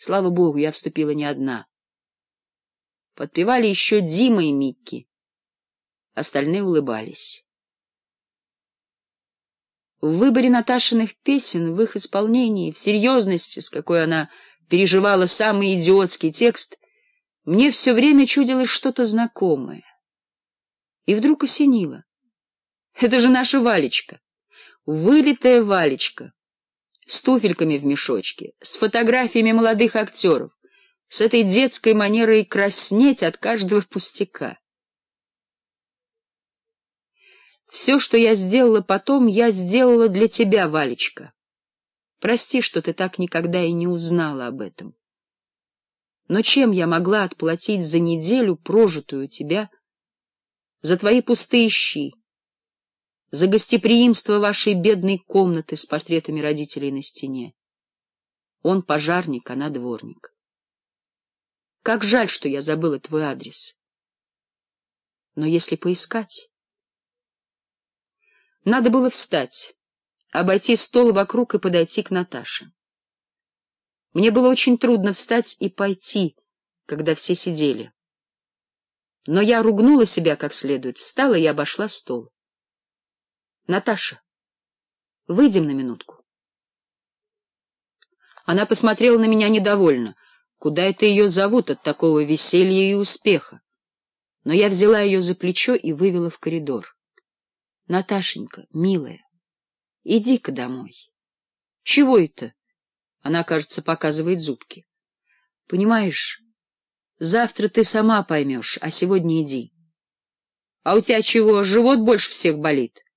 Слава богу, я вступила не одна. Подпевали еще Дима и Микки. Остальные улыбались. В выборе Наташиных песен, в их исполнении, в серьезности, с какой она переживала самый идиотский текст, мне все время чудилось что-то знакомое. И вдруг осенило. Это же наша Валечка, вылитая Валечка с туфельками в мешочке, с фотографиями молодых актеров, с этой детской манерой краснеть от каждого пустяка. Все, что я сделала потом, я сделала для тебя, Валечка. Прости, что ты так никогда и не узнала об этом. Но чем я могла отплатить за неделю, прожитую тебя, за твои пустые щи? за гостеприимство вашей бедной комнаты с портретами родителей на стене. Он пожарник, она дворник. Как жаль, что я забыла твой адрес. Но если поискать... Надо было встать, обойти стол вокруг и подойти к Наташе. Мне было очень трудно встать и пойти, когда все сидели. Но я ругнула себя как следует, встала и обошла стол. Наташа, выйдем на минутку. Она посмотрела на меня недовольно. Куда это ее зовут от такого веселья и успеха? Но я взяла ее за плечо и вывела в коридор. — Наташенька, милая, иди-ка домой. — Чего это? — она, кажется, показывает зубки. — Понимаешь, завтра ты сама поймешь, а сегодня иди. — А у тебя чего, живот больше всех болит? —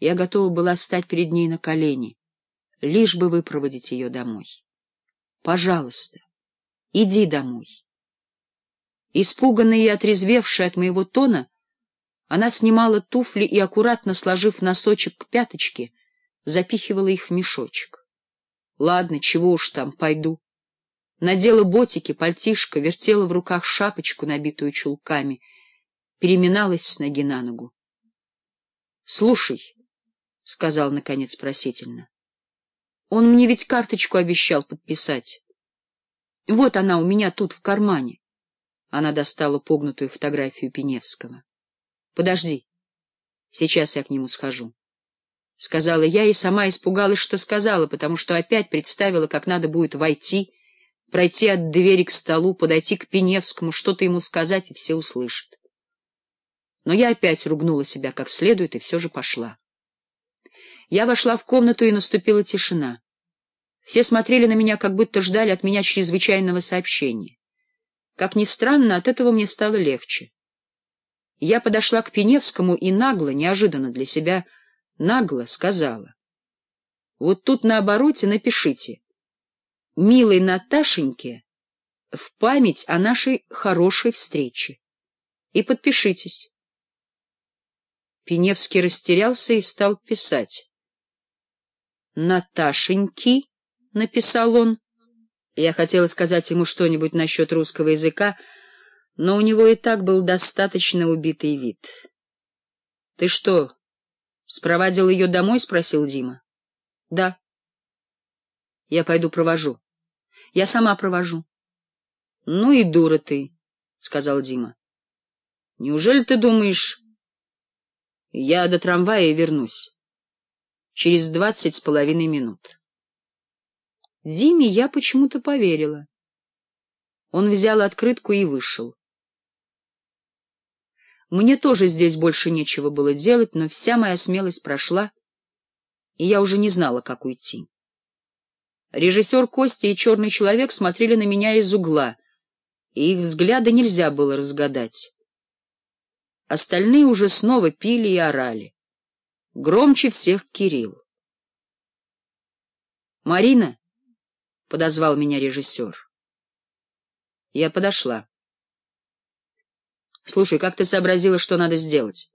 я готова была стать перед ней на колени, лишь бы выпроводить ее домой. Пожалуйста, иди домой. Испуганная и отрезвевшая от моего тона, она снимала туфли и, аккуратно сложив носочек к пяточке, запихивала их в мешочек. Ладно, чего уж там, пойду. Надела ботики, пальтишко, вертела в руках шапочку, набитую чулками, переминалась с ноги на ногу. — Слушай, — сказал, наконец, просительно. Он мне ведь карточку обещал подписать. Вот она у меня тут, в кармане. Она достала погнутую фотографию Пеневского. — Подожди. Сейчас я к нему схожу. Сказала я и сама испугалась, что сказала, потому что опять представила, как надо будет войти, пройти от двери к столу, подойти к Пеневскому, что-то ему сказать, и все услышат. Но я опять ругнула себя как следует и все же пошла. Я вошла в комнату, и наступила тишина. Все смотрели на меня, как будто ждали от меня чрезвычайного сообщения. Как ни странно, от этого мне стало легче. Я подошла к Пеневскому и нагло, неожиданно для себя, нагло сказала. Вот тут на обороте напишите. «Милой Наташеньке, в память о нашей хорошей встрече». И подпишитесь. Пеневский растерялся и стал писать. «Наташеньки», — написал он. Я хотела сказать ему что-нибудь насчет русского языка, но у него и так был достаточно убитый вид. — Ты что, спровадил ее домой? — спросил Дима. — Да. — Я пойду провожу. — Я сама провожу. — Ну и дура ты, — сказал Дима. — Неужели ты думаешь, я до трамвая и вернусь? через двадцать с половиной минут. Диме я почему-то поверила. Он взял открытку и вышел. Мне тоже здесь больше нечего было делать, но вся моя смелость прошла, и я уже не знала, как уйти. Режиссер Костя и черный человек смотрели на меня из угла, и их взгляды нельзя было разгадать. Остальные уже снова пили и орали. Громче всех Кирилл. «Марина!» — подозвал меня режиссер. Я подошла. «Слушай, как ты сообразила, что надо сделать?»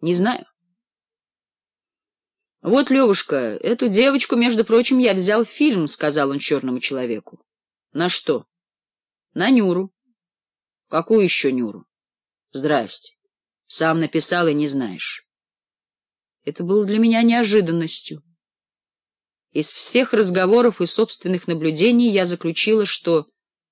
«Не знаю». «Вот, Левушка, эту девочку, между прочим, я взял в фильм», — сказал он черному человеку. «На что?» «На Нюру». «Какую еще Нюру?» «Здрасте. Сам написал и не знаешь». Это было для меня неожиданностью. Из всех разговоров и собственных наблюдений я заключила, что...